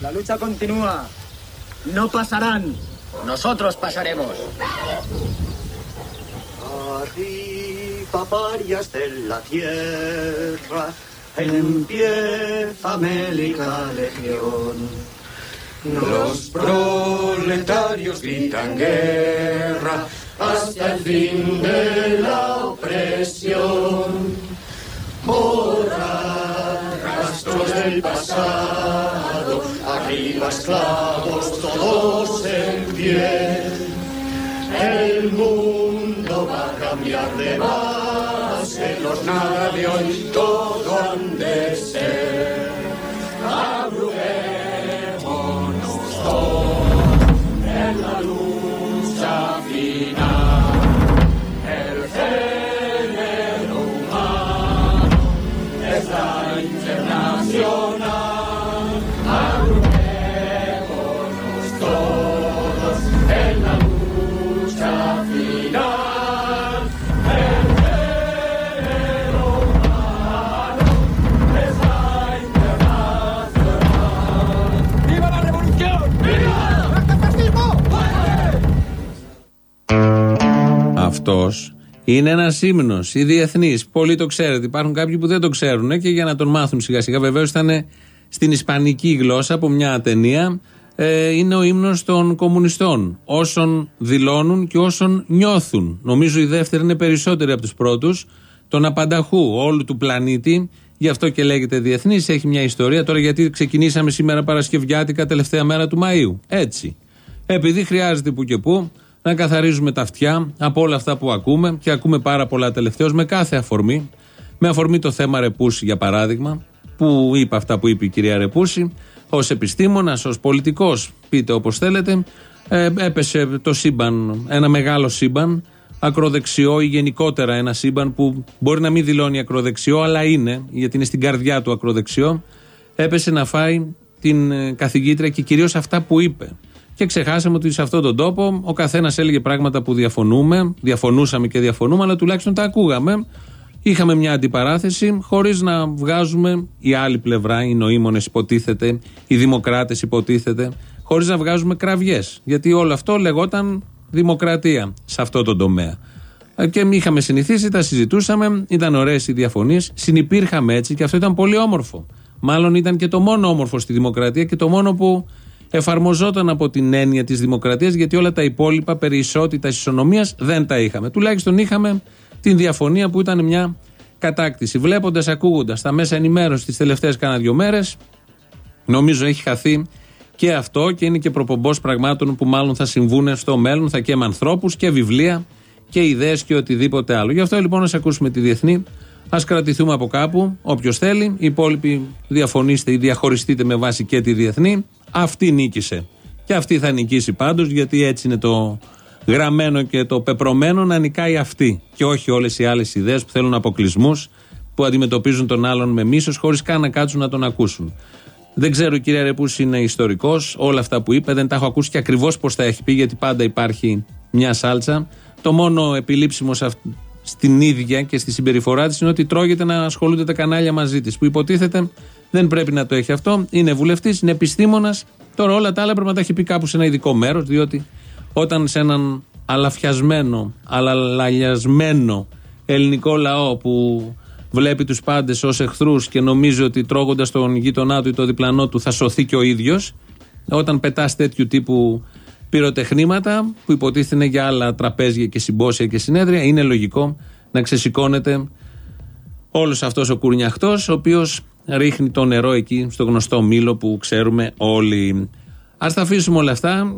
La lucha continúa. No pasarán. Nosotros pasaremos. Arriba varias de la tierra, empieza Mélica Legión. Los proletarios gritan guerra hasta el fin de la opresión. Borrar rastros del pasado, arriba esclavos todos en pie. El mundo va a cambiar de base, los nada de hoy todo han de. Είναι ένας ύμνος ή διεθνής. Πολλοί το ξέρετε. Υπάρχουν κάποιοι που δεν το ξέρουν και για να τον μάθουν σιγά σιγά. Βεβαίως ήταν στην ισπανική γλώσσα από μια ταινία. Ε, είναι ο ύμνος των κομμουνιστών. Όσων δηλώνουν και όσων νιώθουν. Νομίζω η δεύτερη είναι περισσότερη από τους πρώτους. Τον απανταχού όλου του πλανήτη. Γι' αυτό και λέγεται διεθνής. Έχει μια ιστορία. Τώρα γιατί ξεκινήσαμε σήμερα Παρασκευιάτικα, τελευταία μέρα του Μαΐου. Έτσι. Επειδή χρειάζεται που και που να καθαρίζουμε τα αυτιά από όλα αυτά που ακούμε και ακούμε πάρα πολλά τελευταίως με κάθε αφορμή. Με αφορμή το θέμα Ρεπούση, για παράδειγμα, που είπε αυτά που είπε η κυρία Ρεπούση, ως επιστήμονας, ως πολιτικός, πείτε όπως θέλετε, ε, έπεσε το σύμπαν, ένα μεγάλο σύμπαν, ακροδεξιό ή γενικότερα ένα σύμπαν που μπορεί να μην δηλώνει ακροδεξιό, αλλά είναι, γιατί είναι στην καρδιά του ακροδεξιό, έπεσε να φάει την ε, καθηγήτρια και κυρίως αυτά που είπε. Και ξεχάσαμε ότι σε αυτόν τον τόπο ο καθένας έλεγε πράγματα που διαφωνούμε, διαφωνούσαμε και διαφωνούμε, αλλά τουλάχιστον τα ακούγαμε. Είχαμε μια αντιπαράθεση χωρίς να βγάζουμε η άλλη πλευρά, οι νοήμονες υποτίθεται, οι δημοκράτες υποτίθεται, χωρίς να βγάζουμε κραυγές. Γιατί όλο αυτό λεγόταν δημοκρατία σε αυτό τον τομέα. Ε, Και είχαμε συνηθίσει, τα συζητούσαμε, ήταν ωραίες οι διαφωνίες, συνυπήρχαμε έτσι και αυτό ήταν πολύ όμορφο. Μάλλον ήταν και το μόνο όμορφο στη δημοκρατία και το μόνο που εφαρμοζόταν από την έννοια της δημοκρατίας, γιατί όλα τα υπόλοιπα περί ισότητας, ισονομίας δεν τα είχαμε. Τουλάχιστον είχαμε την διαφωνία που ήταν μια κατάκτηση. Βλέποντας, ακούγοντας τα μέσα ενημέρωσης τις τελευταίες κάνα δύο μέρες, νομίζω έχει χαθεί και αυτό και είναι και προπομπός πραγμάτων που μάλλον θα συμβούν στο μέλλον. Θα καίμε ανθρώπους και βιβλία και ιδέες και οτιδήποτε άλλο. Γι' αυτό λοιπόν να ακούσουμε τη διεθνή. Α κρατηθούμε από κάπου, όποιος θέλει. Οι υπόλοιποι διαφωνήστε ή διαχωριστείτε με βάση και τη διεθνή. Αυτή νίκησε. Και αυτή θα νικήσει πάντως, γιατί έτσι είναι το γραμμένο και το πεπρωμένο να νικάει αυτή. Και όχι όλες οι άλλες ιδέες που θέλουν αποκλεισμούς, που αντιμετωπίζουν τον άλλον με μίσος, χωρίς καν να κάτσουν να τον ακούσουν. Δεν ξέρω, η κυρία Ρεπούση είναι ιστορικός. Όλα αυτά που είπε δεν τα έχω ακούσει και ακριβώς πώς τα έχει πει, γιατί πάντα υπάρχει μια σάλτσα. Το μόνο επιλήψιμο σε αυ- στην ίδια και στη συμπεριφορά της είναι ότι τρώγεται να ασχολούνται τα κανάλια μαζί της. Που υποτίθεται δεν πρέπει να το έχει αυτό. Είναι βουλευτής, είναι επιστήμονας. Τώρα όλα τα άλλα πρέπει να τα έχει πει κάπου σε ένα ειδικό μέρος, διότι όταν σε έναν αλαφιασμένο, αλαλιασμένο ελληνικό λαό που βλέπει τους πάντες ως εχθρούς και νομίζει ότι τρώγοντας τον γείτονά του ή το διπλανό του θα σωθεί και ο ίδιος όταν πετάς τέτοιου τύπου πυροτεχνήματα που υποτίθεται είναι για άλλα τραπέζια και συμπόσια και συνέδρια είναι λογικό να ξεσηκώνεται όλος αυτός ο κουρνιαχτός ο οποίος ρίχνει το νερό εκεί στο γνωστό μήλο που ξέρουμε όλοι. Ας τα αφήσουμε όλα αυτά.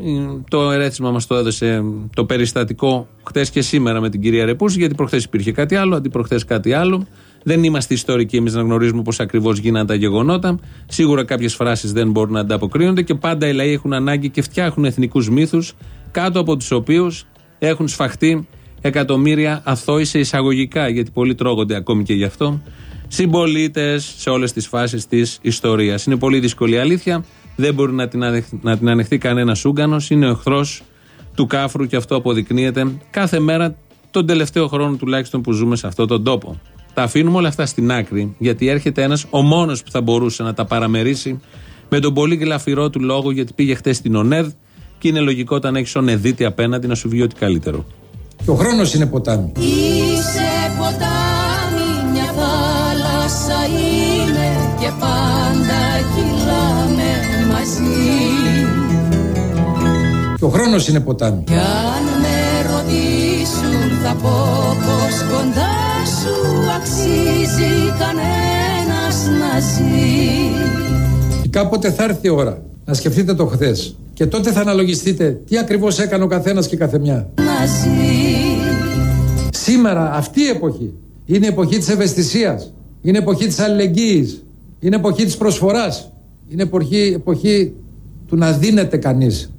Το ερέθισμα μας το έδωσε το περιστατικό χτες και σήμερα με την κυρία Ρεπούση, γιατί προχθές υπήρχε κάτι άλλο, αντιπροχθές κάτι άλλο. Δεν είμαστε ιστορικοί εμείς να γνωρίζουμε πώς ακριβώς γίνανε τα γεγονότα. Σίγουρα κάποιες φράσεις δεν μπορούν να ανταποκρίνονται και πάντα οι λαοί έχουν ανάγκη και φτιάχνουν εθνικούς μύθους κάτω από τους οποίους έχουν σφαχτεί εκατομμύρια αθώοι σε εισαγωγικά, γιατί πολλοί τρώγονται ακόμη και γι' αυτό. Συμπολίτες σε όλες τις φάσεις της ιστορίας. Είναι πολύ δύσκολη η αλήθεια. Δεν μπορεί να την, ανεχ- να την ανεχθεί κανένας Ούγκανος. Είναι ο εχθρός του κάφρου και αυτό αποδεικνύεται κάθε μέρα τον τελευταίο χρόνο τουλάχιστον που ζούμε σε αυτόν τον τόπο. Τα αφήνουμε όλα αυτά στην άκρη, γιατί έρχεται ένας, ο μόνος που θα μπορούσε να τα παραμερίσει Με τον πολύ γλαφυρό του λόγο γιατί πήγε χτες στην ΟΝΕΔ και είναι λογικό όταν έχεις ονεδίτη απέναντι να σου βγει ό,τι καλύτερο. Και ο χρόνος είναι ποτάμι. Ο χρόνος είναι ποτάμι. Κι αν με ρωτήσουν θα πω πως κοντά σου αξίζει κανένας να ζει. Κάποτε θα έρθει η ώρα να σκεφτείτε το χθες. Και τότε θα αναλογιστείτε τι ακριβώς έκανε ο καθένας και καθεμιά. Σήμερα αυτή η εποχή είναι η εποχή της ευαισθησίας. Είναι εποχή της αλληλεγγύης. Είναι εποχή της προσφοράς. Είναι εποχή, εποχή του να δίνεται κανείς.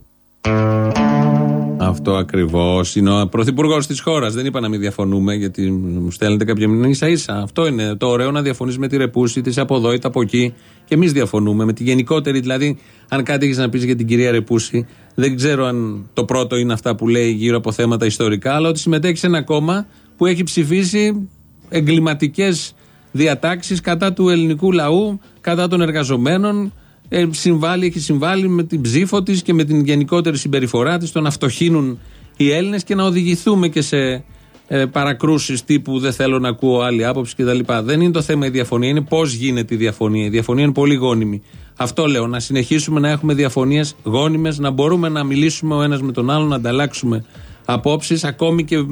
Αυτό ακριβώς. Είναι ο πρωθυπουργός της χώρας. Δεν είπα να μην διαφωνούμε, γιατί μου στέλνετε κάποια μηνύματα ίσα ίσα. Αυτό είναι το ωραίο να διαφωνείς με τη Ρεπούση, της από εδώ ή από εκεί. Και εμείς διαφωνούμε με τη γενικότερη. Δηλαδή, αν κάτι έχεις να πεις για την κυρία Ρεπούση, δεν ξέρω αν το πρώτο είναι αυτά που λέει γύρω από θέματα ιστορικά, αλλά ότι συμμετέχει σε ένα κόμμα που έχει ψηφίσει εγκληματικές διατάξεις κατά του ελληνικού λαού, κατά των εργαζομένων, ε, συμβάλλει, έχει συμβάλει με την ψήφο της και με την γενικότερη συμπεριφορά της στο να φτωχύνουν οι Έλληνες και να οδηγηθούμε και σε ε, παρακρούσεις τύπου Δεν θέλω να ακούω άλλη άποψη κτλ. Δεν είναι το θέμα η διαφωνία, είναι πώς γίνεται η διαφωνία. Η διαφωνία είναι πολύ γόνιμη. Αυτό λέω, να συνεχίσουμε να έχουμε διαφωνίες γόνιμες, να μπορούμε να μιλήσουμε ο ένας με τον άλλον, να ανταλλάξουμε απόψεις, ακόμη και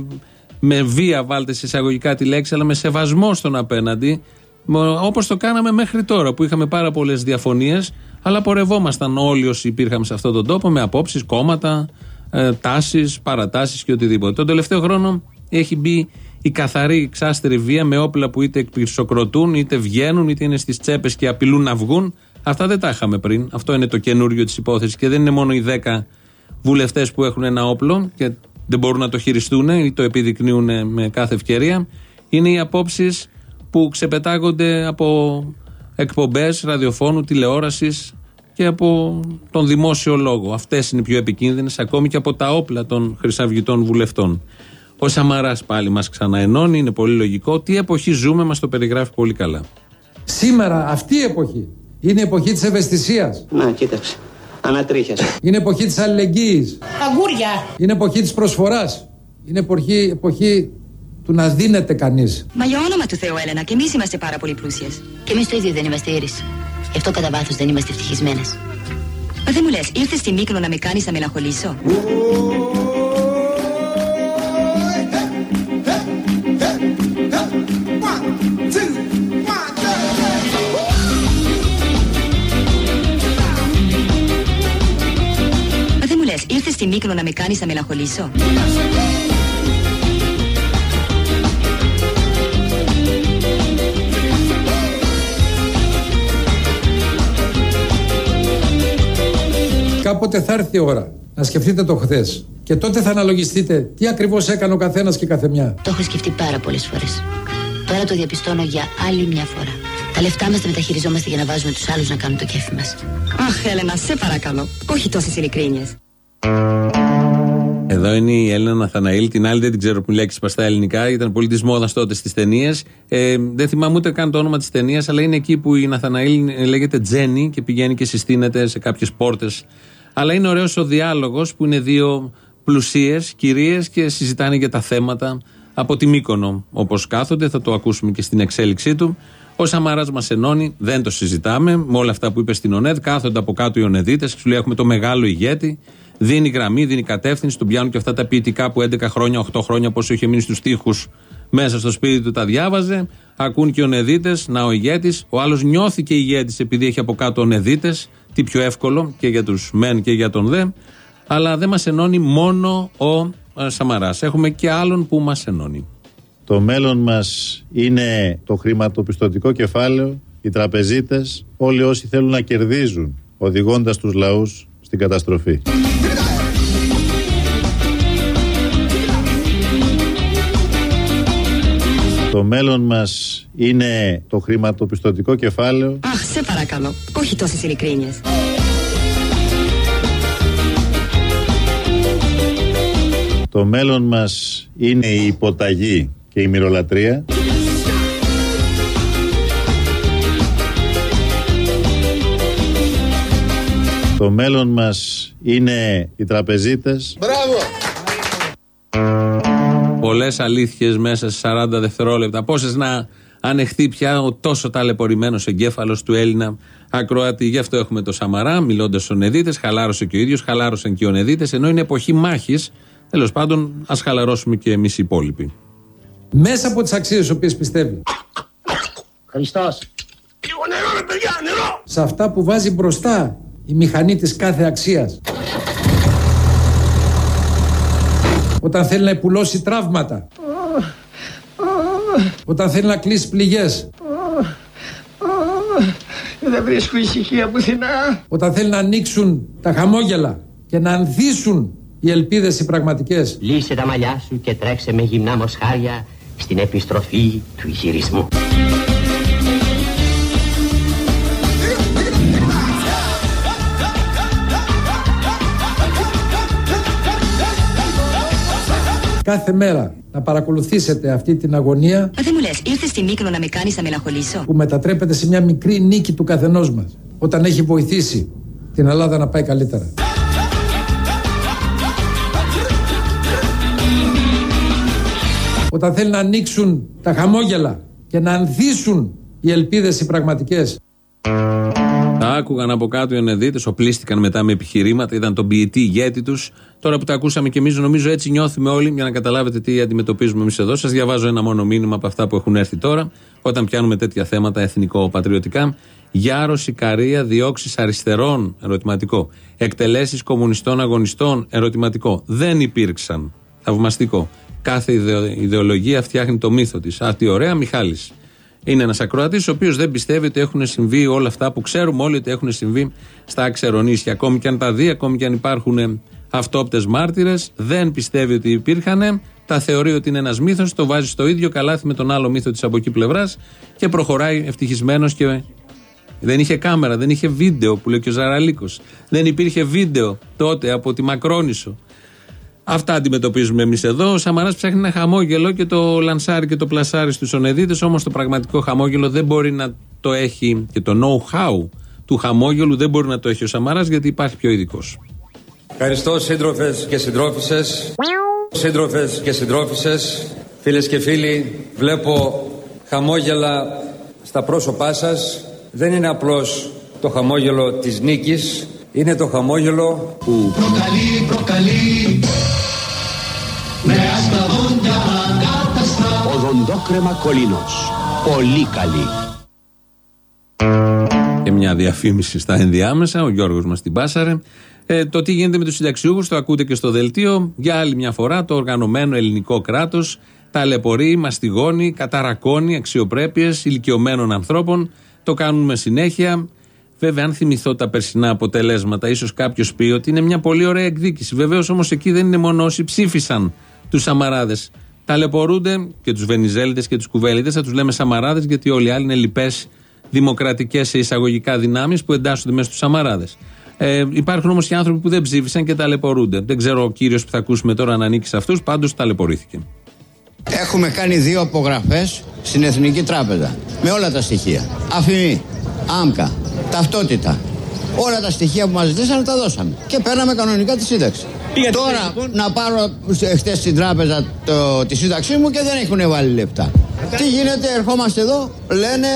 με βία, βάλτε σε εισαγωγικά τη λέξη, αλλά με σεβασμό στον απέναντι, όπως το κάναμε μέχρι τώρα, που είχαμε πάρα πολλές διαφωνίες, αλλά πορευόμασταν όλοι όσοι υπήρχαμε σε αυτόν τον τόπο με απόψεις, κόμματα, ε, τάσεις, παρατάσεις και οτιδήποτε. Τον τελευταίο χρόνο έχει μπει η καθαρή ξάστερη βία με όπλα που είτε εκπλησοκροτούν, είτε βγαίνουν, είτε είναι στις τσέπες και απειλούν να βγουν. Αυτά δεν τα είχαμε πριν. Αυτό είναι το καινούριο της υπόθεσης. Και δεν είναι μόνο οι 10 βουλευτές που έχουν ένα όπλο και δεν μπορούν να το χειριστούν ή το επιδεικνύουν με κάθε ευκαιρία. Είναι οι απόψεις που ξεπετάγονται από εκπομπές ραδιοφώνου, τηλεόρασης και από τον δημόσιο λόγο. Αυτές είναι οι πιο επικίνδυνες, ακόμη και από τα όπλα των χρυσαυγητών βουλευτών. Ο Σαμαράς πάλι μας ξαναενώνει, είναι πολύ λογικό. Τι εποχή ζούμε, μας το περιγράφει πολύ καλά. Σήμερα αυτή η εποχή είναι η εποχή της ευαισθησίας. Να, κοίταξε. Ανατρίχιασε. Είναι εποχή της αλληλεγγύης. Αγούρια. Είναι εποχή της προσφοράς. Είναι εποχή, εποχή του να δίνεται κανείς. Μα για όνομα του Θεού, Έλενα, και εμείς είμαστε πάρα πολύ πλούσιες. Και εμείς το ίδιο δεν είμαστε ήρε. Γι' αυτό κατά βάθος δεν είμαστε ευτυχισμένες. Μα δεν μου λες, ήρθες στη μήκρο να με κάνεις να μελαγχολήσω; Μα δεν μου λες, ήρθες στη μήκρο να με κάνεις να μελαγχολήσω; Κάποτε θα έρθει η ώρα να σκεφτείτε το χθες. Και τότε θα αναλογιστείτε τι ακριβώς έκανε ο καθένας και καθεμιά. Το έχω σκεφτεί πάρα πολλές φορές. Τώρα το διαπιστώνω για άλλη μια φορά. Τα λεφτά μας τα μεταχειριζόμαστε για να βάζουμε τους άλλους να κάνουν το κέφι μας. Αχ, Έλενα, σε παρακαλώ. Όχι τόσες ειλικρίνειες. Εδώ είναι η Έλληνα Ναθαναήλ. Την άλλη δεν την ξέρω που λέξει σπαστά ελληνικά. Ήταν πολύ της μόδας τότε στις ταινίες. Ε, δεν θυμάμαι ούτε καν το όνομα της ταινίας, αλλά είναι εκεί που η Ναθαναήλ λέγεται Τζέννη και πηγαίνει και συστήνεται σε κάποιες πόρτες αλλά είναι ωραίος ο διάλογος που είναι δύο πλουσίες κυρίες και συζητάνε για τα θέματα από τη Μύκονο. Όπως κάθονται, θα το ακούσουμε και στην εξέλιξή του. Ο Σαμαράς μας ενώνει, δεν το συζητάμε. Με όλα αυτά που είπε στην ΟΝΕΔ, κάθονται από κάτω οι ΟΝΕΔΙΤΕ και σου λέει: Έχουμε το μεγάλο ηγέτη. Δίνει γραμμή, δίνει κατεύθυνση, του πιάνουν και αυτά τα ποιητικά που 11 χρόνια, 8 χρόνια, πόσο είχε μείνει στους τοίχους μέσα στο σπίτι του τα διάβαζε. Ακούν και οι ΟΝΕΔΙΤΕ, να ο ηγέτης. Ο άλλος νιώθει και ηγέτης επειδή έχει από κάτω ΟΝΕΔΙΤΕ τι πιο εύκολο και για τους μεν και για τον δε. Αλλά δεν μας ενώνει μόνο ο ε, Σαμαράς. Έχουμε και άλλον που μας ενώνει. Το μέλλον μας είναι το χρηματοπιστωτικό κεφάλαιο, οι τραπεζίτες, όλοι όσοι θέλουν να κερδίζουν, οδηγώντας τους λαούς στην καταστροφή. Το μέλλον μας είναι το χρηματοπιστωτικό κεφάλαιο. Αχ, σε παρακαλώ. Όχι τόσες ειλικρίνειες. Το μέλλον μας είναι η υποταγή και η μυρολατρεία. Το μέλλον μας είναι οι τραπεζίτες. Πολλές αλήθειες μέσα σε 40 δευτερόλεπτα. Πόσες να ανεχθεί πια ο τόσο ταλαιπωρημένος εγκέφαλος του Έλληνα ακροατή. Γι' αυτό έχουμε το Σαμαρά, μιλώντας στους Νεδίτες. Χαλάρωσε και ο ίδιος, χαλάρωσαν και οι Νεδίτες. Ενώ είναι εποχή μάχης, τέλος πάντων, ας χαλαρώσουμε και εμείς οι υπόλοιποι. Μέσα από τις αξίες τις οποίες πιστεύει. Χριστός. Σε αυτά που βάζει μπροστά η μηχανή της κάθε αξίας. Όταν θέλει να υπουλώσει τραύματα. Όταν θέλει να κλείσει πληγές. Δεν βρίσκω ησυχία πουθενά. Όταν θέλει να ανοίξουν τα χαμόγελα και να ανθίσουν οι ελπίδες οι πραγματικές. Λύσε τα μαλλιά σου και τρέξε με γυμνά μοσχάρια στην επιστροφή του ηχηρισμού. Κάθε μέρα να παρακολουθήσετε αυτή την αγωνία Μα δεν μου λες, ήρθες στη Μύκνο να με κάνεις να μελαγχολήσω; που μετατρέπεται σε μια μικρή νίκη του καθενός μας όταν έχει βοηθήσει την Ελλάδα να πάει καλύτερα. Όταν θέλει να ανοίξουν τα χαμόγελα και να ανθίσουν οι ελπίδες οι πραγματικές. Τα άκουγαν από κάτω οι Ενεδίτες, οπλίστηκαν μετά με επιχειρήματα, ήταν τον ποιητή ηγέτη τους. Τώρα που τα ακούσαμε και εμείς, νομίζω έτσι νιώθουμε όλοι για να καταλάβετε τι αντιμετωπίζουμε εμείς εδώ. Σας διαβάζω ένα μόνο μήνυμα από αυτά που έχουν έρθει τώρα, όταν πιάνουμε τέτοια θέματα εθνικό-πατριωτικά. Γιάρο, Ικαρία, διώξεις αριστερών, ερωτηματικό. Εκτελέσεις κομμουνιστών αγωνιστών, ερωτηματικό. Δεν υπήρξαν. Θαυμαστικό. Κάθε ιδεο- ιδεολογία φτιάχνει το μύθο της. Α, τι ωραία, Μιχάλης. Είναι ένας ακροατής ο οποίος δεν πιστεύει ότι έχουν συμβεί όλα αυτά που ξέρουμε όλοι ότι έχουν συμβεί στα αξερονίσια. Ακόμη και αν τα δει, ακόμη και αν υπάρχουν αυτόπτες μάρτυρες, δεν πιστεύει ότι υπήρχαν. Τα θεωρεί ότι είναι ένας μύθος, το βάζει στο ίδιο καλάθι με τον άλλο μύθο της από εκεί πλευράς και προχωράει ευτυχισμένος και. Δεν είχε κάμερα, δεν είχε βίντεο που λέει και ο Ζαραλίκος. Δεν υπήρχε βίντεο τότε από τη Μακρόνισο. Αυτά αντιμετωπίζουμε εμείς εδώ. Ο Σαμαράς ψάχνει ένα χαμόγελο και το λανσάρει και το πλασάρει στους Ονεδίτε. Όμως το πραγματικό χαμόγελο δεν μπορεί να το έχει και το know-how του χαμόγελου δεν μπορεί να το έχει ο Σαμαράς γιατί υπάρχει πιο ειδικός. Ευχαριστώ σύντροφες και συντρόφισε. Σύντροφες και συντρόφισε. Φίλες και φίλοι, βλέπω χαμόγελα στα πρόσωπά σας. Δεν είναι απλώς το χαμόγελο της νίκης. Είναι το χαμόγελο που Προκαλεί, προκαλεί αγκάταστα Οδοντόκρεμα κολίνος. Πολύ καλή. Και μια διαφήμιση στα ενδιάμεσα. Ο Γιώργος μας την πάσαρε. Ε, το τι γίνεται με τους συνταξιούχους το ακούτε και στο δελτίο. Για άλλη μια φορά το οργανωμένο ελληνικό κράτος ταλαιπωρεί, μαστιγώνει, καταρακώνει αξιοπρέπειες ηλικιωμένων ανθρώπων. Το κάνουμε συνέχεια. Βέβαια, αν θυμηθώ τα περσινά αποτελέσματα, ίσως κάποιος πει ότι είναι μια πολύ ωραία εκδίκηση. Βεβαίως όμως εκεί δεν είναι μόνο όσοι ψήφισαν τους Σαμαράδες. Ταλαιπωρούνται και τους Βενιζέλιδε και τους Κουβέλιδε, θα τους λέμε Σαμαράδες, γιατί όλοι οι άλλοι είναι λοιπές δημοκρατικές σε εισαγωγικά δυνάμεις που εντάσσονται μέσα στους Σαμαράδες. Ε, υπάρχουν όμως και άνθρωποι που δεν ψήφισαν και ταλαιπωρούνται. Δεν ξέρω ο κύριος που θα ακούσουμε τώρα αν ανήκει σε αυτούς, πάντως ταλαιπωρήθηκε. Έχουμε κάνει δύο απογραφές στην Εθνική Τράπεζα. Με όλα τα στοιχεία. Αφημί, άμκα, ταυτότητα. Όλα τα στοιχεία που μας ζητήσανε τα δώσαμε. Και παίρναμε κανονικά τη σύνταξη. Τώρα να πάρω χτε στην τράπεζα το, τη σύνταξή μου και δεν έχουν βάλει λεπτά. Τι γίνεται, ερχόμαστε εδώ, λένε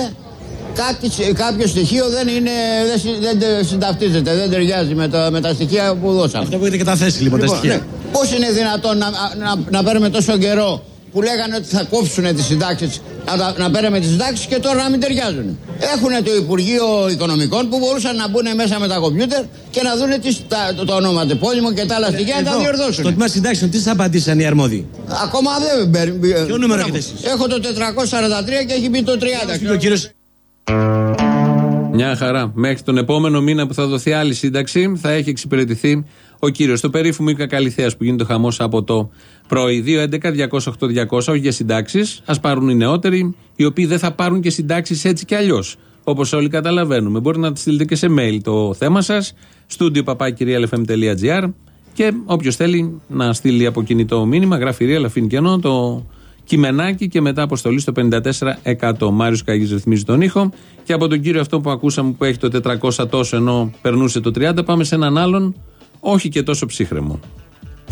κάτι, κάποιο στοιχείο δεν, είναι, δεν, συ- δεν τε- συνταυτίζεται, δεν ταιριάζει με, τα- με τα στοιχεία που δώσαμε. Αυτό που έχετε καταθέσει λοιπόν, τα στοιχεία. ναι. Πώς είναι δυνατόν να, να, να παίρνουμε τόσο καιρό που λέγανε ότι θα κόψουν τις συντάξεις, να, τα- να παίρνουμε τις συντάξεις και τώρα να μην ταιριάζουν. Έχουν το Υπουργείο Οικονομικών που μπορούσαν να μπουν μέσα με τα κομπιούτερ και να δουν τις, τα, το, το ονοματεπώνυμο και τα άλλα στοιχεία να τα Εδώ, διορθώσουν. Στο τμήμα συντάξεων, τι σας απαντήσαν οι αρμόδιοι; Ακόμα δεν παίρνει. Ποιο νούμερο έχετε εσείς; Έχω το 443 και έχει μπει το 30. Ο κύριος; Μια χαρά. Μέχρι τον επόμενο μήνα που θα δοθεί άλλη σύνταξη θα έχει εξυπηρετηθεί ο κύριος. Το περίφημο Ικα Καλυθέα που γίνεται χαμός από το πρωί. 2.11.208.200 όχι για συντάξεις. Α πάρουν οι νεότεροι, οι οποίοι δεν θα πάρουν και συντάξεις έτσι κι αλλιώς. Όπως όλοι καταλαβαίνουμε. Μπορείτε να στείλετε και σε mail το θέμα σας. Στούντιο παπάκυριαλεφm.gr και όποιος θέλει να στείλει από κινητό μήνυμα, γράφει real, αφήνει κενό, το κειμενάκι και μετά αποστολή στο 54%. Μάριος Καγής ρυθμίζει τον ήχο. Και από τον κύριο αυτό που ακούσαμε που έχει το 400 τόσο ενώ περνούσε το 30, πάμε σε έναν άλλον, όχι και τόσο ψύχρεμο.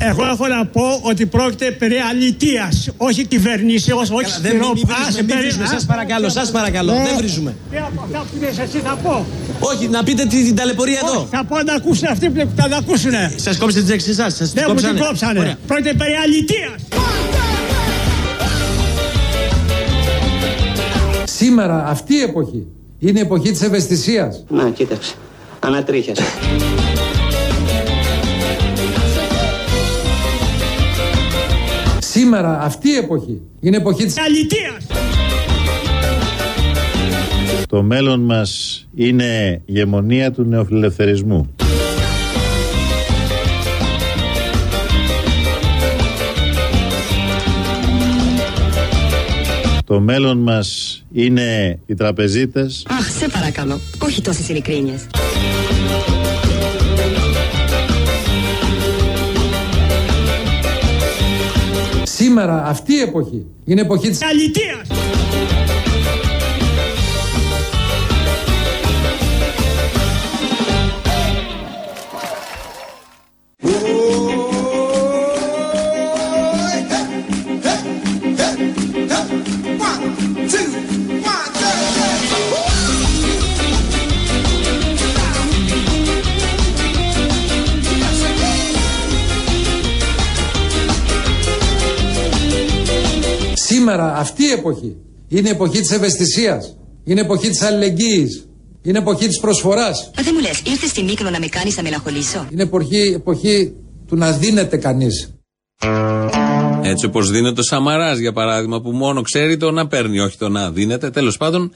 Εγώ έχω να πω ότι πρόκειται περί αλητίας, όχι κυβερνήσεως, όχι Δεν μην σκληρό- βρίζουμε, Άσε, μην περί- βρίζουμε. α- Σας παρακαλώ, σας παρακαλώ. Ναι. Δεν βρίζουμε. Τι από αυτά που λες εσύ θα πω; Όχι, να πείτε την, την ταλαιπωρία εδώ. Όχι, Θα πω να ακούσουν αυτοί που θα τα ακούσουνε. Σας κόψετε τις λέξεις εσάς, σας τις Δεν μου την κόψανε. κόψανε. Ωραία. Πρόκειται περί αλητίας. Σήμερα αυτή η εποχή είναι η εποχή της ευαισθησίας. Να, κοίταξε. Ανατρίχιασε. Σήμερα αυτή η εποχή είναι η εποχή της Αλητίας. Το μέλλον μας είναι γεμονία του νεοφιλελευθερισμού. Το μέλλον μας είναι οι τραπεζίτες, Αχ, σε παρακαλώ. Όχι τόσες ειλικρίνειες. Σήμερα αυτή η εποχή είναι η εποχή της Αλητίας. Αυτή η εποχή είναι η εποχή της ευαισθησίας. Είναι η εποχή της αλληλεγγύης. Είναι η εποχή της προσφοράς. Μα δεν μου λες, ήρθες στην Μύκονο να με κάνεις να μελαγχολήσω. Είναι εποχή, εποχή του να δίνεται κανείς. Έτσι όπως δίνεται ο Σαμαράς, για παράδειγμα, που μόνο ξέρει το να παίρνει, όχι το να δίνεται. Τέλος πάντων,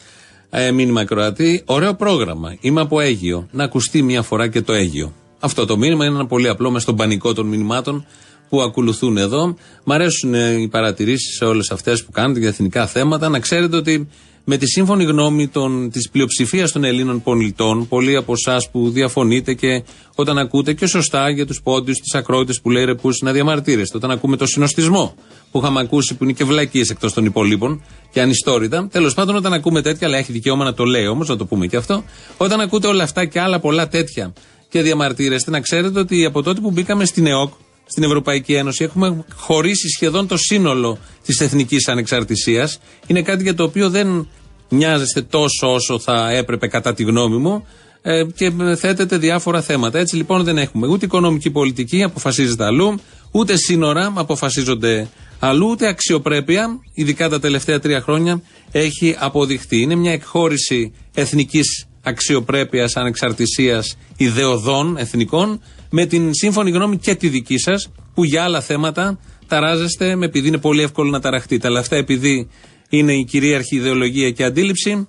ε, μήνυμα Κροατή. Ωραίο πρόγραμμα. Είμαι από Αίγιο. Να ακουστεί μια φορά και το Αίγιο. Αυτό το μήνυμα είναι ένα πολύ απλό μες στον πανικό των μηνυμάτων που ακολουθούν εδώ. Μ' αρέσουν ε, οι παρατηρήσεις σε όλες αυτές που κάνετε για εθνικά θέματα. Να ξέρετε ότι με τη σύμφωνη γνώμη της πλειοψηφίας των Ελλήνων πολιτών, πολλοί από εσάς που διαφωνείτε και όταν ακούτε και σωστά για τους πόντιους, τις ακρότητες που λέει ρε Πούση να διαμαρτύρεστε, όταν ακούμε το συνοστισμό που είχαμε ακούσει που είναι και βλακίες εκτός των υπολείπων και ανιστόρυτα. Τέλος πάντων, όταν ακούμε τέτοια, αλλά έχει δικαίωμα να το λέει όμως, να το πούμε και αυτό. Όταν ακούτε όλα αυτά και άλλα πολλά τέτοια και διαμαρτύρεστε, να ξέρετε ότι από τότε που μπήκαμε στην ΕΟΚ, στην Ευρωπαϊκή Ένωση, έχουμε χωρίσει σχεδόν το σύνολο της εθνικής ανεξαρτησίας. Είναι κάτι για το οποίο δεν νοιάζεστε τόσο όσο θα έπρεπε, κατά τη γνώμη μου, ε, και θέτετε διάφορα θέματα. Έτσι λοιπόν δεν έχουμε ούτε οικονομική πολιτική, αποφασίζεται αλλού, ούτε σύνορα αποφασίζονται αλλού, ούτε αξιοπρέπεια, ειδικά τα τελευταία τρία χρόνια, έχει αποδειχθεί. Είναι μια εκχώρηση εθνικής αξιοπρέπειας, ανεξαρτησίας ιδεωδών εθνικών, με την σύμφωνη γνώμη και τη δική σας, που για άλλα θέματα ταράζεστε, με επειδή είναι πολύ εύκολο να ταραχτείτε. Αλλά αυτά επειδή είναι η κυρίαρχη ιδεολογία και αντίληψη,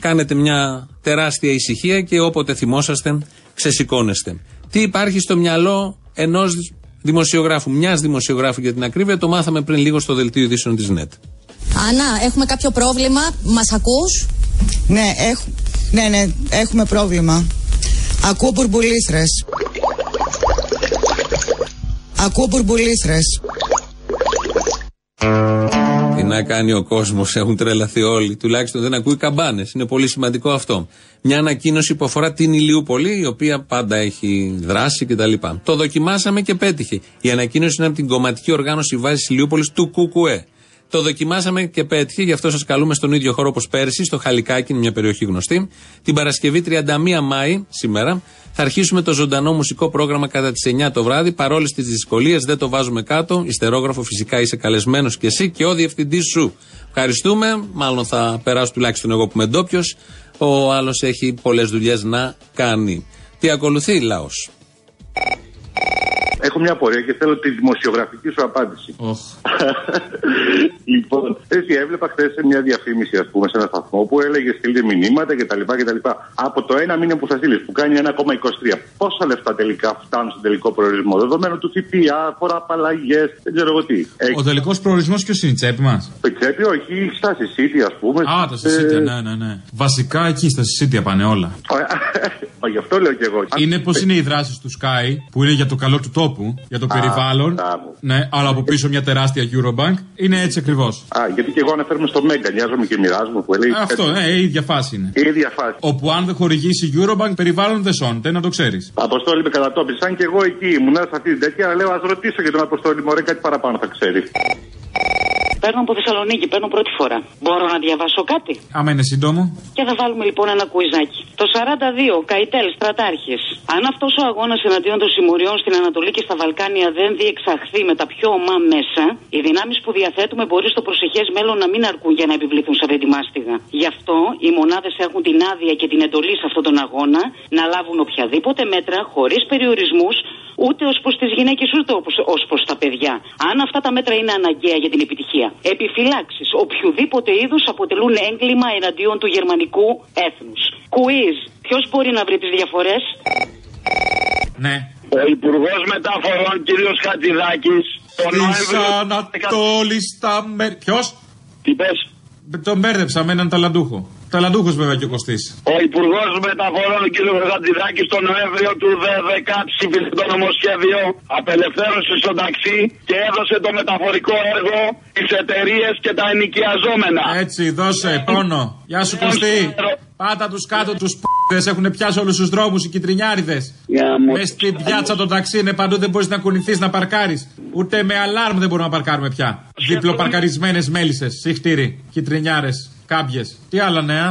κάνετε μια τεράστια ησυχία και όποτε θυμόσαστε, ξεσηκώνεστε. Τι υπάρχει στο μυαλό ενός δημοσιογράφου, μιας δημοσιογράφου για την ακρίβεια, το μάθαμε πριν λίγο στο δελτίο ειδήσεων της ΝΕΤ. Άννα, έχουμε κάποιο πρόβλημα; Μας ακούς; Ναι, έχ, ναι, ναι, έχουμε πρόβλημα. Ακούω μπουρμπουλήθρες. Ακούω μπουρμπουλήθρες. Τι να κάνει ο κόσμος, έχουν τρελαθεί όλοι. Τουλάχιστον δεν ακούει καμπάνες. Είναι πολύ σημαντικό αυτό. Μια ανακοίνωση που αφορά την Ηλιούπολη, η οποία πάντα έχει δράσει κτλ. Το δοκιμάσαμε και πέτυχε. Η ανακοίνωση είναι από την κομματική οργάνωση βάσης Ηλιούπολης του ΚΚΕ. Το δοκιμάσαμε και πέτυχε, γι' αυτό σας καλούμε στον ίδιο χώρο όπως πέρσι, στο Χαλικάκι, είναι μια περιοχή γνωστή. Την Παρασκευή 31 Μάη, σήμερα, θα αρχίσουμε το ζωντανό μουσικό πρόγραμμα κατά τις 9 το βράδυ. Παρόλες τις δυσκολίες, δεν το βάζουμε κάτω. Ιστερόγραφο φυσικά είσαι καλεσμένος και εσύ και ο διευθυντής σου. Ευχαριστούμε. Μάλλον θα περάσω τουλάχιστον εγώ που είμαι ντόπιος. Ο άλλος έχει πολλές δουλειές να κάνει. Τι ακολουθεί, λαός. Έχω μια απορία και θέλω τη δημοσιογραφική σου απάντηση. λοιπόν, έτσι έβλεπα χθες μια διαφήμιση, ας πούμε, σε ένα σταθμό που έλεγε στείλτε μηνύματα κτλ. κτλ. Από το ένα μήνα που θα στείλεις, που κάνει 1,23, πόσα λεφτά τελικά φτάνουν στον τελικό προορισμό, δεδομένου του ΦΠΑ, φορά απαλλαγές, δεν ξέρω εγώ τι. Ο τελικός προορισμός ποιος είναι, η τσέπη μας; Το τσέπη, όχι, στα Σισίτη, ας πούμε. Α, τα Σισίτια, ναι, ναι, ναι. Βασικά εκεί στα Σισίτια πάνε όλα. Μα γι' αυτό λέω κι εγώ. Είναι πω είναι οι δράσεις του Sky που είναι για το καλό του τόπου; Μου για το Α, περιβάλλον. μπράβο. Ναι, αλλά από πίσω μια τεράστια Eurobank. Είναι έτσι ακριβώς. Α, γιατί και εγώ αναφέρομαι στο Μέγκα, νοιάζομαι και μοιράζομαι που έλεγε. Αυτό, ναι, η ίδια φάση είναι. Η ίδια φάση. Όπου αν δεν χορηγήσει η Eurobank, περιβάλλον δεν σώνεται, να το ξέρεις. Αποστόλη με κατατόπιση. Αν και εγώ εκεί ήμουν σε αυτή την τέτοια, αλλά λέω ας ρωτήσω για τον Αποστόλη Μωρέ κάτι παραπάνω θα ξέρει. Παίρνω από Θεσσαλονίκη, παίρνω πρώτη φορά. Μπορώ να διαβάσω κάτι; Άμα είναι σύντομο. Και θα βάλουμε λοιπόν ένα κουιζάκι. Το 42, Καϊτέλ, στρατάρχες. Αν αυτός ο αγώνας εναντίον των συμμοριών στην Ανατολή και στα Βαλκάνια δεν διεξαχθεί με τα πιο ομά μέσα, οι δυνάμεις που διαθέτουμε μπορεί στο προσεχές μέλλον να μην αρκούν για να επιβληθούν σε αυτή τη μάστιγα. Γι' αυτό οι μονάδες έχουν την άδεια και την εντολή σε αυτόν τον αγώνα να λάβουν οποιαδήποτε μέτρα χωρίς περιορισμούς ούτε ως προς τις γυναίκες ούτε ως προς τα παιδιά. Αν αυτά τα μέτρα είναι αναγκαία για την επιτυχία. Επιφυλάξεις οποιοδήποτε είδους αποτελούν έγκλημα εναντίον του γερμανικού έθνους. Quiz. Ποιος μπορεί να βρει τις διαφορές; Ναι. Ο Υπουργός Μεταφορών κ. Χατζηδάκης τον Τη Νοέμβριο. Ανατολή στα μέρη. Ποιος; Τι πες; Τον μπέρδεψα με έναν ταλαντούχο. Ταλαντούχος βέβαια και ο Κωστής. Ο Υπουργός Μεταφορών κ. Χατζηδάκη τον Νοέμβριο του 2010 ψήφισε το νομοσχέδιο απελευθέρωση στο ταξί και έδωσε το μεταφορικό έργο στις εταιρείες και τα ενοικιαζόμενα. Έτσι, δώσε, πόνο. Γεια σου Κωστή. Πάτα τους κάτω τους π***δες, έχουν πιάσει όλους τους δρόμους οι κυτρινιάριδες. Μες στην πιάτσα των ταξί είναι παντού, δεν μπορείς να κουνηθείς να παρκάρεις. Ούτε με αλάρμ δεν μπορούμε να παρκάρουμε πια. Διπλοπαρκαρισμένε μέλισσες, συχτήρι, κυτρινιάρες, κάμπιες. Τι άλλα νέα;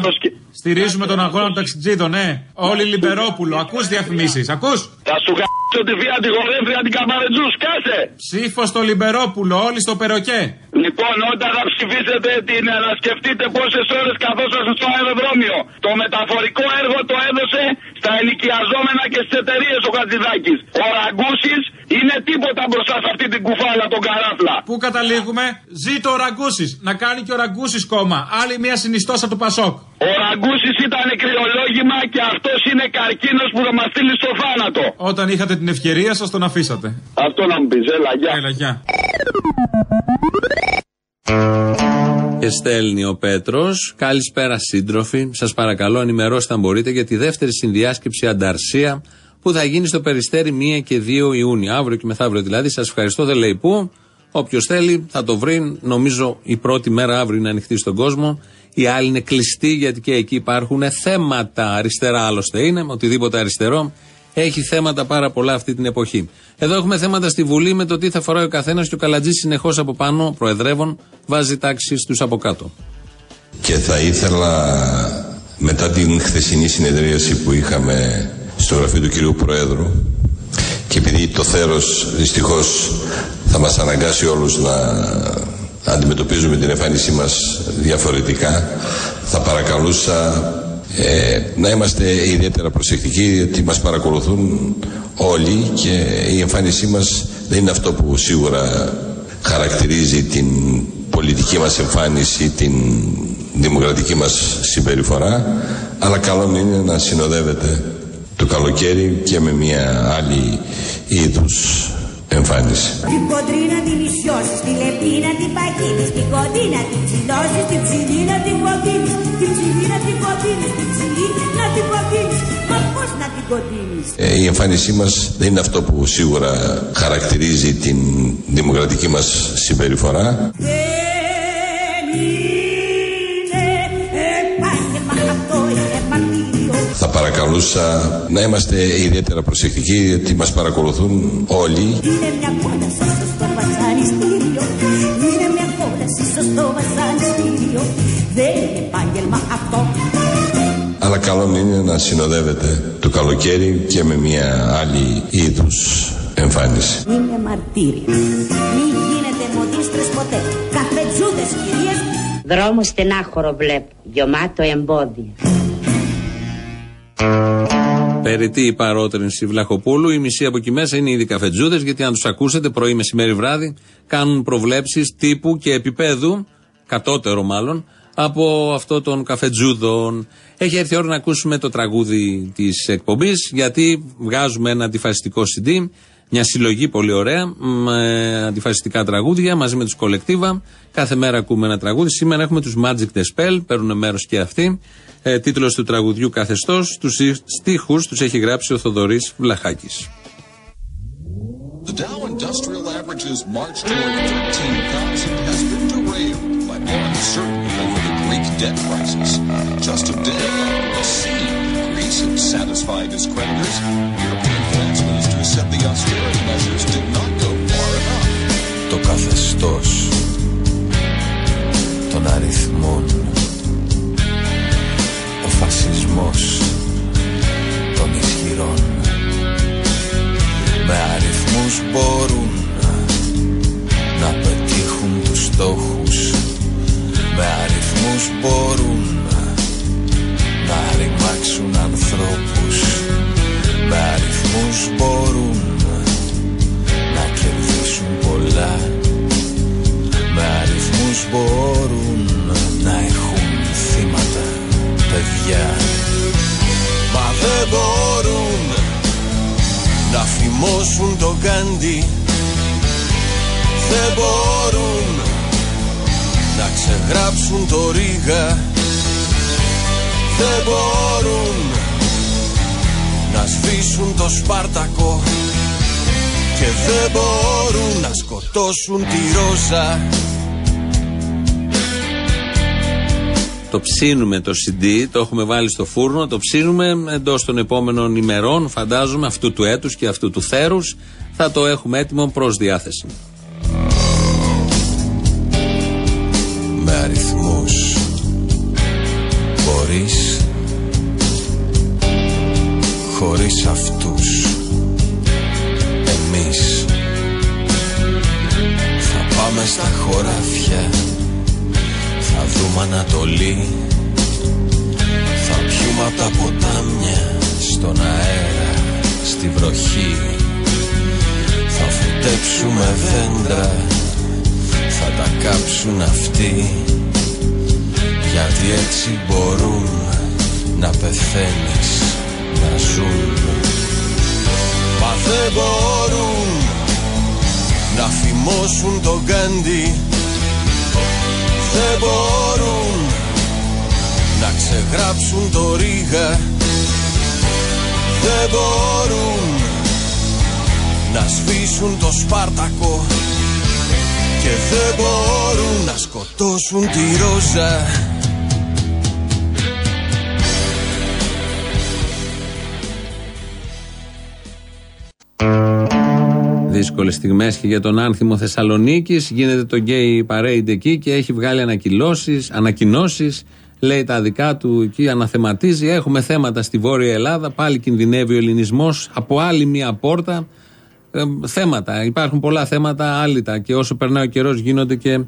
Στηρίζουμε τον αγώνα των ταξιτζίδων, ναι. Όλοι Λιμπερόπουλο. Ακούς διαφημίσεις, ακούς; Θα σου γα***σω τη βία τη γορέφρια την καμαρετζού, σκάσε! Ψήφος στο Λιμπερόπουλο, όλοι στο Περοκέ. Λοιπόν, όταν θα ψηφίσετε την ε, να σκεφτείτε πόσες ώρες καθόσασταν στο αεροδρόμιο. Το μεταφορικό έργο το έδωσε στα ενοικιαζόμενα και στις εταιρείες ο Χατζηδάκης. Ο Ραγκούσης είναι τίποτα μπροστά σε αυτή την κουφάλα, τον καράφλα. Πού καταλήγουμε, ζήτω ο Ραγκούσης. Να κάνει και ο Ραγκούσης κόμμα. Άλλη μια συνιστόσα του Πασόκ. Ο Ραγκούσης ήταν κρυολόγημα και αυτός είναι καρκίνος που θα μας στείλει στο θάνατο. Όταν είχατε την ευκαιρία σας τον αφήσατε. Αυτό να μου πεις, έλα, γεια. Έλα, γεια. Και στέλνει ο Πέτρος. Καλησπέρα, σύντροφοι. Σας παρακαλώ, ενημερώστε αν μπορείτε για τη δεύτερη συνδιάσκεψη Ανταρσία που θα γίνει στο Περιστέρι 1 και 2 Ιούνιου. Αύριο και μεθαύριο δηλαδή. Σας ευχαριστώ, δεν λέει πού. Όποιος θέλει θα το βρει. Νομίζω η πρώτη μέρα αύριο είναι ανοιχτή στον κόσμο. Η άλλη είναι κλειστή γιατί και εκεί υπάρχουν θέματα. Αριστερά άλλωστε είναι, οτιδήποτε αριστερό. Έχει θέματα πάρα πολλά αυτή την εποχή. Εδώ έχουμε θέματα στη Βουλή με το τι θα φοράει ο καθένας και ο Καλατζής συνεχώς από πάνω, προεδρεύων, βάζει τάξη στους από κάτω. Και θα ήθελα μετά την χθεσινή συνεδρίαση που είχαμε στο γραφείο του κυρίου Προέδρου και επειδή το θέρος δυστυχώς θα μας αναγκάσει όλους να αντιμετωπίζουμε την εμφάνισή μας διαφορετικά θα παρακαλούσα ε, να είμαστε ιδιαίτερα προσεκτικοί γιατί μας παρακολουθούν όλοι και η εμφάνισή μας δεν είναι αυτό που σίγουρα χαρακτηρίζει την πολιτική μας εμφάνιση, την δημοκρατική μας συμπεριφορά αλλά καλό είναι να συνοδεύεται το καλοκαίρι και με μια άλλη είδους εμφάνιση. Την κοντρίνα την ισιώσεις, τη λεπίνα την παγίνεις Την κοντίνα την ψηλώσεις, την ψηλίνα την κοντίνεις Την ψηλίνα την κοντίνεις, την ψηλίνα την κοντίνεις Μα πώς να την κοντίνεις Ε, η εμφάνισή μας δεν είναι αυτό που σίγουρα χαρακτηρίζει την δημοκρατική μας συμπεριφορά. Δεν παρακαλούσα να είμαστε ιδιαίτερα προσεκτικοί γιατί μας παρακολουθούν όλοι. Είναι μια κόλαση στο βασανιστήριο Είναι μια κόλαση στο βασανιστήριο Δεν είναι επάγγελμα αυτό Αλλά καλό είναι να συνοδεύεται το καλοκαίρι και με μια άλλη είδους εμφάνιση. Είναι μαρτύριο Μην γίνετε μοντίστρες ποτέ Καφετζούδες κυρίες Δρόμο στενάχωρο βλέπω, γεμάτο εμπόδια. Περιττή η παρότρινση Βλαχοπούλου. Η μισή από εκεί μέσα είναι ήδη καφετζούδες, γιατί αν τους ακούσετε πρωί, μεσημέρι, βράδυ, κάνουν προβλέψεις τύπου και επίπεδου, κατώτερο μάλλον, από αυτό των καφετζούδων. Έχει έρθει η ώρα να ακούσουμε το τραγούδι της εκπομπής, γιατί βγάζουμε ένα αντιφασιστικό CD, μια συλλογή πολύ ωραία, με αντιφασιστικά τραγούδια μαζί με τους κολεκτίβα. Κάθε μέρα ακούμε ένα τραγούδι. Σήμερα έχουμε τους Magic the Spell, παίρνουν μέρος και αυτοί. Ε, τίτλος του τραγουδιού καθεστώς, τους στίχους τους έχει γράψει ο Θοδωρής Βλαχάκης. The Dow industrial averages march toward 13,000 has been derailed by more uncertainty over the Greek debt crisis. Just a day after the scene, Greece had satisfied its creditors. European finance ministers said the austerity measures did not go far enough. Το καθεστώς των αριθμών Ο φασισμός των ισχυρών. Με αριθμούς μπορούν να πετύχουν τους στόχους. Με αριθμούς μπορούν να ρημάξουν ανθρώπους. Με αριθμούς μπορούν παιδιά. Μα δεν μπορούν να φημώσουν το Γκάντι. Δεν μπορούν να ξεγράψουν το Ρίγα. Δεν μπορούν να σβήσουν το Σπάρτακο. Και δεν μπορούν να σκοτώσουν τη Ρόζα Το ψήνουμε το CD, το έχουμε βάλει στο φούρνο, το ψήνουμε εντός των επόμενων ημερών, φαντάζομαι, αυτού του έτους και αυτού του θέρους. Θα το έχουμε έτοιμο προς διάθεση. με αριθμούς ξεγράψουν το Ρίγα δεν μπορούν να σβήσουν το Σπάρτακο και δεν μπορούν να σκοτώσουν τη Ρόζα Δύσκολες στιγμές και για τον άνθιμο Θεσσαλονίκης. Γίνεται το gay parade εκεί και έχει βγάλει ανακοινώσεις. Λέει τα δικά του εκεί, αναθεματίζει. Έχουμε θέματα στη Βόρεια Ελλάδα. Πάλι κινδυνεύει ο ελληνισμός από άλλη μία πόρτα. Ε, θέματα. Υπάρχουν πολλά θέματα άλυτα και όσο περνάει ο καιρός γίνονται και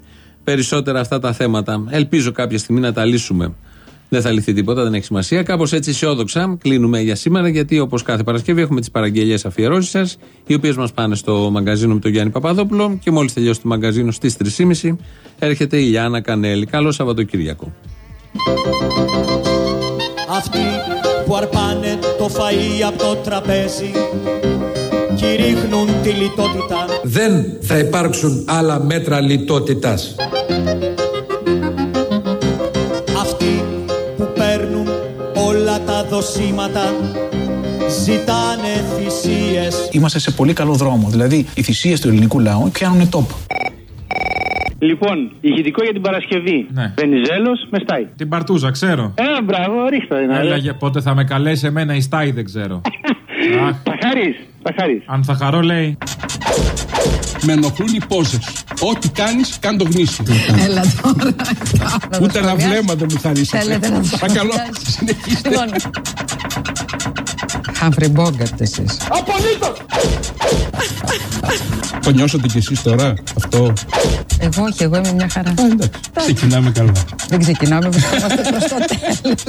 περισσότερα αυτά τα θέματα. Ελπίζω κάποια στιγμή να τα λύσουμε. Δεν θα λυθεί τίποτα, δεν έχει σημασία. Κάπως έτσι αισιόδοξα κλείνουμε για σήμερα, γιατί όπως κάθε Παρασκευή έχουμε τις παραγγελίες αφιερώσεις σας, οι οποίες μας πάνε στο μαγκαζίνο με τον Γιάννη Παπαδόπουλο και μόλις τελειώσει το μαγκαζίνο στις 3.30 έρχεται η Λιάνα Κανέλη. Καλό Σαββατοκύριακο. Αυτοί που αρπάνε το φαΐ από το τραπέζι και ρίχνουν τη λιτότητα Δεν θα υπάρξουν άλλα μέτρα λιτότητας. Αυτοί που παίρνουν όλα τα δοσήματα ζητάνε θυσίες Είμαστε σε πολύ καλό δρόμο. Δηλαδή, οι θυσίες του ελληνικού λαού πιάνουν τόπο. Λοιπόν, ηχητικό για την Παρασκευή. Ναι. Βενιζέλος με στάι. Την παρτούζα, ξέρω. Ε, μπράβο, ρίχτα είναι. Έλεγε πότε θα με καλέσει εμένα η Στάι, δεν ξέρω. Αχ, Θα χαρείς, θα χαρείς. αν θα χαρώ, λέει. Με ενοχλούν οι πόσε. Ό,τι κάνεις, κάν το γνήσι. Έλα τώρα. Ούτε ένα βλέμμα δεν μου θα ρίξετε. Θέλετε να το Παρακαλώ, σχολιάσετε. συνεχίστε. Λοιπόν. Χάμφρι Μπόγκαρτ εσείς. Απολύτως! Το νιώσατε κι εσείς τώρα αυτό; Εγώ όχι, εγώ είμαι μια χαρά. Α, εντάξει. Ξεκινάμε καλά. Δεν ξεκινάμε, βρισκόμαστε προς το τέλος.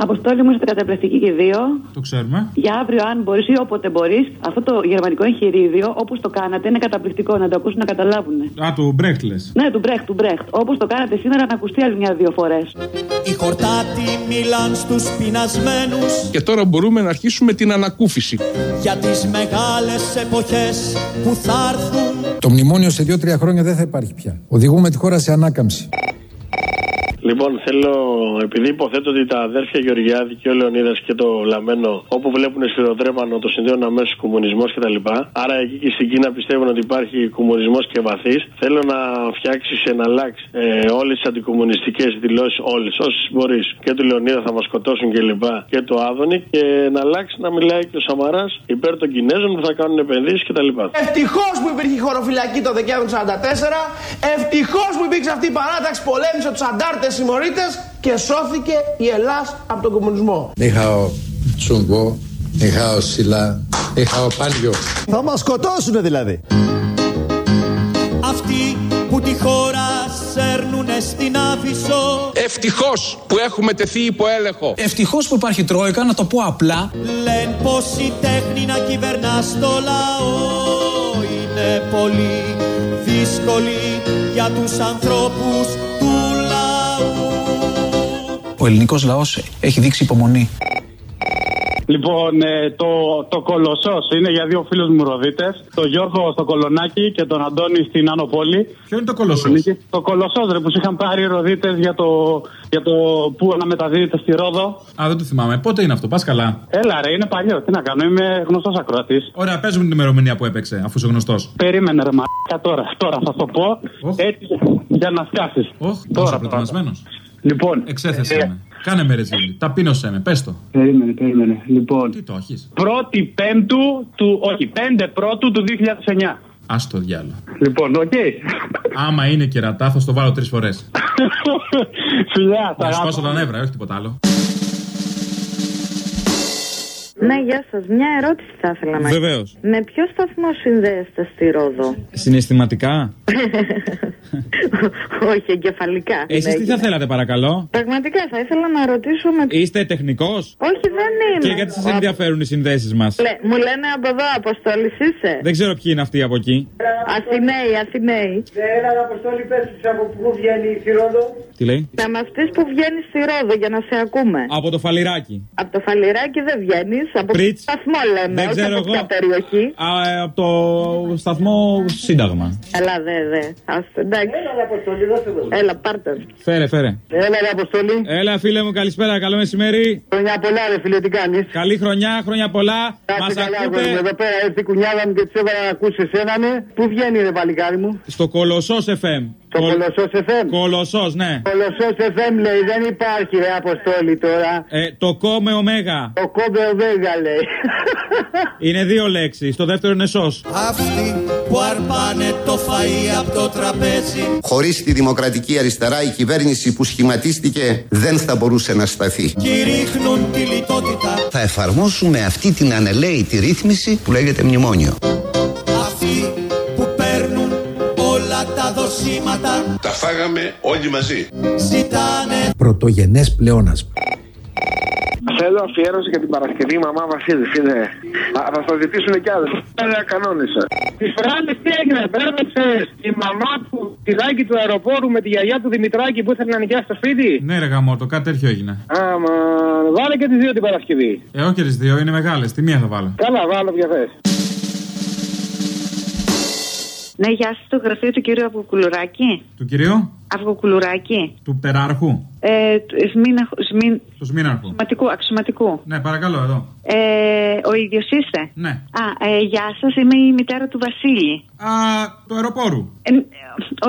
Αποστόλη μου είστε καταπληκτικοί και δύο. Το ξέρουμε. Για αύριο, αν μπορείς ή όποτε μπορείς, αυτό το γερμανικό εγχειρίδιο, όπως το κάνατε, είναι καταπληκτικό να το ακούσουν να καταλάβουν. Α, του Μπρέχτ λες. Ναι, του Μπρέχτ, του Μπρέχτ. Όπως το κάνατε σήμερα, να ακουστεί άλλη μια-δύο φορές. Οι χορτάτοι μιλάν στους πεινασμένους Και τώρα μπορούμε να αρχίσουμε την ανακούφιση. για τις μεγάλες εποχές που θα έρθουν Το μνημόνιο σε δύο-τρία χρόνια δεν θα υπάρχει πια. Οδηγούμε τη χώρα σε ανάκαμψη. Λοιπόν, θέλω, επειδή υποθέτω ότι τα αδέρφια Γεωργιάδη και ο Λεωνίδας και το Λαμένο, όπου βλέπουν σφυροδρέπανο, το συνδέουν αμέσως κομμουνισμός κτλ. Άρα εκεί και στην Κίνα πιστεύουν ότι υπάρχει κομμουνισμός και βαθύς. Θέλω να φτιάξεις να αλλάξει ε, όλες τις αντικομμουνιστικές δηλώσεις, όλες, όσες μπορείς. Και του Λεωνίδα θα μας σκοτώσουν κλπ. Και, και το Άδωνη και να αλλάξει να μιλάει και ο Σαμαράς υπέρ των Κινέζων που θα κάνουν επενδύσεις κτλ. Ευτυχώς που υπήρχε η χωροφυλακή το Δεκέμβριο του 1944. Ευτυχώς που υπήρξε αυτή η παράταξη, πολέμησε τους αντάρτες και σώθηκε η Ελλάς από τον κομμουνισμό. Νίχαο Τσουγκό, νίχαο Σιλά, νίχαο Πάλιο. Θα μας σκοτώσουν δηλαδή. Αυτοί που τη χώρα σέρνουνε στην άφησο Ευτυχώς που έχουμε τεθεί υπό έλεγχο Ευτυχώς που υπάρχει τρόικα, να το πω απλά Λένε πως η τέχνη να κυβερνά στο λαό Είναι πολύ δύσκολη για τους ανθρώπους ο ελληνικός λαός έχει δείξει υπομονή. Λοιπόν, ε, το, το Κολοσσός είναι για δύο φίλους μου Ροδίτες. Το Γιώργο στο Κολονάκι και τον Αντώνη στην Άνω Πόλη. Ποιο είναι το Κολοσσός; Το Κολοσσός, ρε, που σου είχαν πάρει οι Ροδίτες για το, για το που αναμεταδίδεται στη Ρόδο. Α, δεν το θυμάμαι. Πότε είναι αυτό, πας καλά. Έλα, ρε, είναι παλιό. Τι να κάνω, είμαι γνωστός ακροατής. Ωραία, πες μου την ημερομηνία που έπαιξε, αφού είσαι γνωστός. Περίμενε, ρε, μαλάκα τώρα. Τώρα θα το πω. Έτσι, για να σκάσεις. Όχι, τώρα προετοιμασμένος. Λοιπόν, Εξέθεσέ ε, με. Κάνε με ρεζίλι. Ταπείνωσέ με, πες το. Περίμενε, περίμενε. Λοιπόν, Τι το έχεις; πρώτη Πέμπτου του, όχι, πέντε Πρώτου του 2009. Α το διάλο. Λοιπόν, οκ. Άμα είναι κερατά, θα στο βάλω τρεις φορές. Φιλιά, Να σπάσω τα νεύρα, όχι τίποτα άλλο. Ναι, γεια σας. Μια ερώτηση θα ήθελα να Βεβαίως. Με ποιο σταθμό συνδέεστε στη Ρόδο, Συναισθηματικά. Όχι, εγκεφαλικά. Εσείς τι θα θέλατε, παρακαλώ; Πραγματικά θα ήθελα να ρωτήσω με. Είστε τεχνικός; Όχι, δεν είμαι. Και γιατί σας ενδιαφέρουν οι συνδέσεις μας; Λέ- μου λένε από εδώ, Αποστόλης είσαι; Δεν ξέρω ποιοι είναι αυτοί από εκεί. Αθηναίοι, Αθηναίοι. Έλα, Αποστόλη, πες τους από πού βγαίνει η Ρόδο. Τι λέει; Να με αυτές που βγαίνει στη Ρόδο για να σε ακούμε. Από το φαλιράκι. Από το φαλιράκι δεν βγαίνεις. Από Πριτς. το σταθμό λέμε, Δεν όχι ξέρω από εγώ. ποια περιοχή. Α, ε, από το σταθμό Σύνταγμα. Έλα, δε, δε. Άστε, εντάξει. Έλα, πάρτε. Φέρε, φέρε. Έλα, ρε, Αποστόλη. Έλα, φίλε μου, καλησπέρα, καλό μεσημέρι. Χρονιά πολλά, ρε φίλε, τι κάνεις; Καλή χρονιά, χρόνια πολλά. Μας Κάτσε καλά, ακούτε αγόρι μου, Εδώ πέρα έρθει η κουνιάδα μου και τη έβαλα να ακούσεις εσένα, ναι. Πού βγαίνει, ρε, παλικάρι μου; στο Κολοσσός FM. Το Κολοσσός FM. Κολοσσός, ναι. Κολοσσός FM λέει, δεν υπάρχει, ρε, Αποστόλη τώρα. Ε, το κο με ωμέγα. Το κόμπε ο Βέγα λέει. Είναι δύο λέξεις. Το δεύτερο είναι σος. Αυτοί που αρπάνε το φαΐ από το τραπέζι Χωρίς τη δημοκρατική αριστερά η κυβέρνηση που σχηματίστηκε δεν θα μπορούσε να σταθεί. Κηρύχνουν τη λιτότητα Θα εφαρμόσουμε αυτή την ανελαίτη ρύθμιση που λέγεται μνημόνιο. Τα δοσήματα Τα φάγαμε όλοι μαζί. Ζητάνε Πρωτογενές πλεόνασμα. Θέλω αφιέρωση για την Παρασκευή, μαμά Βασίλη, φίλε. Α, θα το ζητήσουν κι άλλες. Πέρα κανόνισε. Τις φράνες τι έγινε, μπέρδεψε η μαμά του τυλάκι του αεροπόρου με τη γιαγιά του Δημητράκη που ήθελε να νοικιάσει το σπίτι. Ναι, ρε γαμότο, κάτι τέτοιο έγινε. Άμα βάλε και τις δύο την Παρασκευή. Ε, όχι τις δύο, είναι μεγάλες. Τη μία θα βάλω. Καλά, βάλω ποια θες. Ναι, γεια σας, το γραφείο του κύριου Αυγοκουλουράκη. Του κυρίου, Αυγοκουλουράκη. του περάρχου, Ε, του- σμήνα- σμήν- του Σμήναρχου. αξιωματικού, αξιωματικού. Ναι, παρακαλώ, εδώ. Ε, ο ίδιος είστε; Ναι. Α, ε, γεια σας, είμαι η μητέρα του Βασίλη. Α, του αεροπόρου. Ε, ε,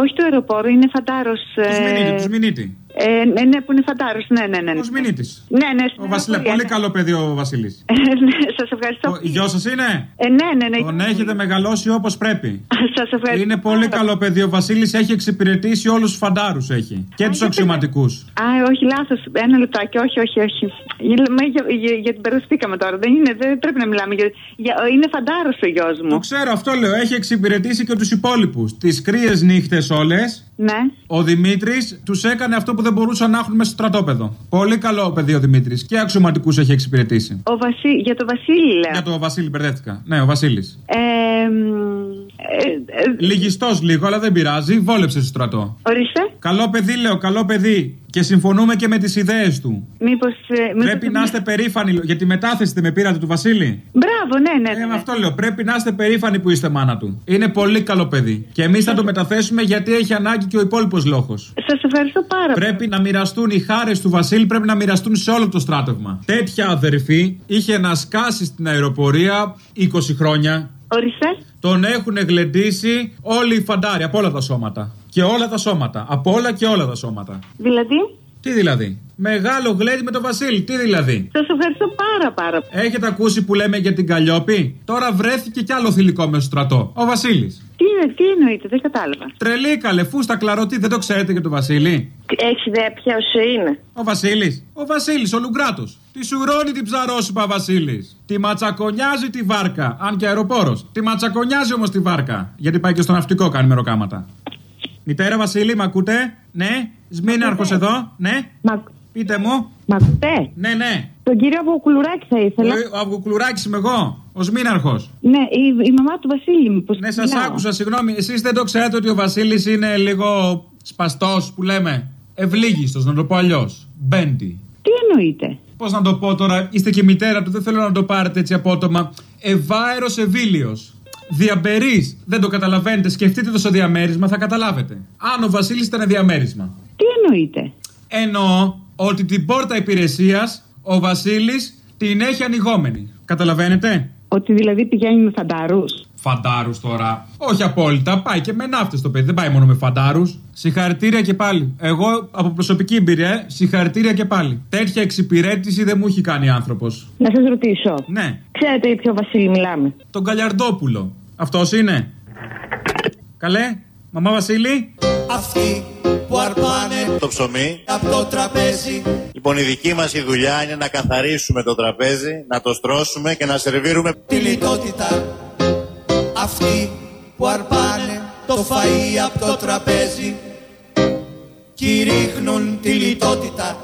όχι του αεροπόρου, είναι φαντάρος. Του Σμινίτη, του Σμινίτη. Ε, ναι, ναι, που είναι φαντάρος. Ναι, ναι, ναι. ναι. Ο Σμινίτης. Ναι, ναι, στην Ο Βασίλη, αεροπορία, πολύ ναι. καλό παιδί ο Βασίλη. ναι, σας ευχαριστώ. Ο γιο σας είναι; Ε, ναι, ναι, ναι. Τον έχετε μεγαλώσει όπως πρέπει. Σας ευχαριστώ. Είναι πολύ καλό παιδί. Ο Βασίλης έχει εξυπηρετήσει όλους τους φαντάρους έχει. Και τους αξιωματικούς. Α, όχι, λάθος. Ένα λεπτάκι, όχι, όχι, όχι. Για, για, για, για την μπερδευτήκαμε τώρα. Δεν, είναι, δεν πρέπει να μιλάμε. Για, για, είναι φαντάρος ο γιος μου. Το ξέρω, αυτό λέω. Έχει εξυπηρετήσει και τους υπόλοιπους. Τις κρύες νύχτες όλες. Ναι. Ο Δημήτρης τους έκανε αυτό που δεν μπορούσαν να έχουν μέσα στο στρατόπεδο. Πολύ καλό παιδί ο Δημήτρης. Και αξιωματικούς έχει εξυπηρετήσει. Ο Βασί... Για το Βασίλη, λέω. Για το Βασίλη μπερδεύτηκα. Ναι, ο Βασίλης. Ε, μ, ε, ε, Λυγιστός λίγο, αλλά δεν πειράζει. Βόλεψε στο στρατό. ορίστε. Καλό παιδί, λέω, καλό παιδί. Και συμφωνούμε και με τις ιδέες του. Μήπως. Πρέπει να είστε περήφανοι για τη μετάθεση δεν με πήρατε του Βασίλη; Μπράβο, Μπράβο, ναι, ναι. Ε, με αυτό λέω. Πρέπει να είστε περήφανοι που είστε μάνα του. Είναι πολύ καλό παιδί. Και εμείς θα το μεταθέσουμε γιατί έχει ανάγκη και ο υπόλοιπος λόγο. Σας ευχαριστώ πάρα πολύ. Πρέπει να μοιραστούν οι χάρες του Βασίλη, πρέπει να μοιραστούν σε όλο το στράτευμα. Τέτοια αδερφή είχε να σκάσει στην αεροπορία 20 χρόνια. Ορίστε. Τον έχουν γλεντήσει όλοι οι φαντάροι από όλα τα σώματα. Και όλα τα σώματα. Από όλα και όλα τα σώματα. Δηλαδή; Τι δηλαδή; Μεγάλο γλέντι με τον Βασίλη. Τι δηλαδή; Σας ευχαριστώ πάρα πάρα πολύ. Έχετε ακούσει που λέμε για την Καλλιόπη; Τώρα βρέθηκε κι άλλο θηλυκό με στο στρατό. Ο Βασίλης. Τι, είναι- τι εννοείτε, δεν κατάλαβα. Τρελή καλέ, φούστα κλαρωτή, δεν το ξέρετε για τον Βασίλη; Έχεις ιδέα ποιος είναι; Ο Βασίλης. Ο Βασίλης, ο Λουγκράτος. Τη σουρώνει την ψαρόσουπα Βασίλης. Τη ματσακονιάζει τη βάρκα. Αν και αεροπόρος. Τη ματσακονιάζει όμως τη βάρκα. Γιατί πάει και στο ναυτικό κάνει μεροκάματα. Μητέρα Βασίλη, μ' ακούτε; Ναι; Σμήναρχο εδώ. Ναι. Πείτε μου. Μ' ακούτε; Ναι, ναι. Τον κύριο Αβοκουλουράκη θα ήθελα. Ο Αυγουκλουράκης είμαι εγώ. Ο Σμήναρχο. Ναι, η, η μαμά του Βασίλη μου. Ναι, σας άκουσα, συγγνώμη. Εσείς δεν το ξέρετε ότι ο Βασίλης είναι λίγο σπαστός που λέμε. Ευλίγιστος, να το πω αλλιώς. Μπέντι. Τι εννοείτε; Πώς να το πω τώρα, είστε και μητέρα του, δεν θέλω να το πάρετε έτσι απότομα. Ευάερος ευήλιος. Διαμπερής. Δεν το καταλαβαίνετε, σκεφτείτε το στο διαμέρισμα, θα καταλάβετε. Αν ο Βασίλης ήταν διαμέρισμα. Τι εννοείτε. Εννοώ ότι την πόρτα υπηρεσίας ο Βασίλης την έχει ανοιγόμενη. Καταλαβαίνετε; Ότι δηλαδή πηγαίνει με φανταρού. Φαντάρους τώρα. Όχι απόλυτα. Πάει και με ναύτες το παιδί. Δεν πάει μόνο με φαντάρους. Συγχαρητήρια και πάλι. Εγώ από προσωπική εμπειρία, ε, συγχαρητήρια και πάλι. Τέτοια εξυπηρέτηση δεν μου έχει κάνει άνθρωπος. Να σας ρωτήσω. Ναι. Ξέρετε για ποιο Βασίλη μιλάμε; Τον Καλιαρντόπουλο. Αυτός είναι. Καλέ, μαμά Βασίλη. Αυτοί που αρπάνε το ψωμί. από το τραπέζι. Λοιπόν, η δική μας η δουλειά είναι να καθαρίσουμε το τραπέζι, να το στρώσουμε και να σερβίρουμε Τη λιτότητα. Αυτοί που αρπάνε το φαΐ από το τραπέζι. Κηρύχνουν τη λιτότητα.